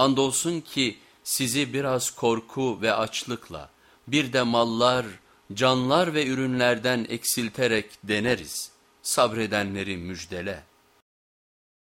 Andolsun ki sizi biraz korku ve açlıkla bir de mallar, canlar ve ürünlerden eksilterek deneriz. Sabredenleri müjdele.''